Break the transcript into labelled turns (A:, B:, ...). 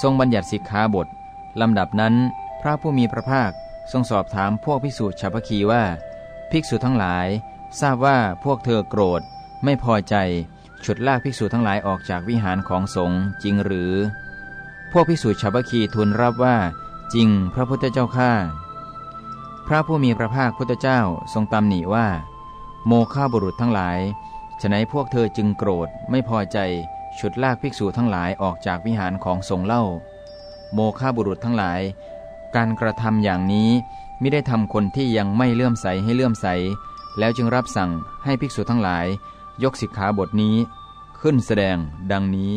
A: ทรงบัญญัติสิกขาบท ลำดับนั้น พระผู้มีพระภาคทรงสอบถามพวกภิกษุชาวพคีว่า ภิกษุทั้งหลาย ทราบว่าพวกเธอโกรธ ไม่พอใจฉุดลากภิกษุทั้งหลายออกจากวิหารของสงฆ์จริงหรือ พวกภิกษุชาวพคีทูลรับว่า จริงพระพุทธเจ้าข้าพระผู้มีพระภาคพุทธเจ้าทรงตำหนิว่า โมฆะบุรุษทั้งหลายฉนัยพวกเธอจึงโกรธไม่พอใจ ฉุดลากภิกษุทั้งหลายออกจากวิหารของสงเล่า โมฆะบุรุษทั้งหลาย การกระทำอย่างนี้ไม่ได้ทำคนที่ยังไม่เลื่อมใสให้เลื่อมใส แล้วจึงรับสั่งให้ภิกษุทั้งหลาย ยกสิกขาบทนี้ ขึ้นแสดงดังนี้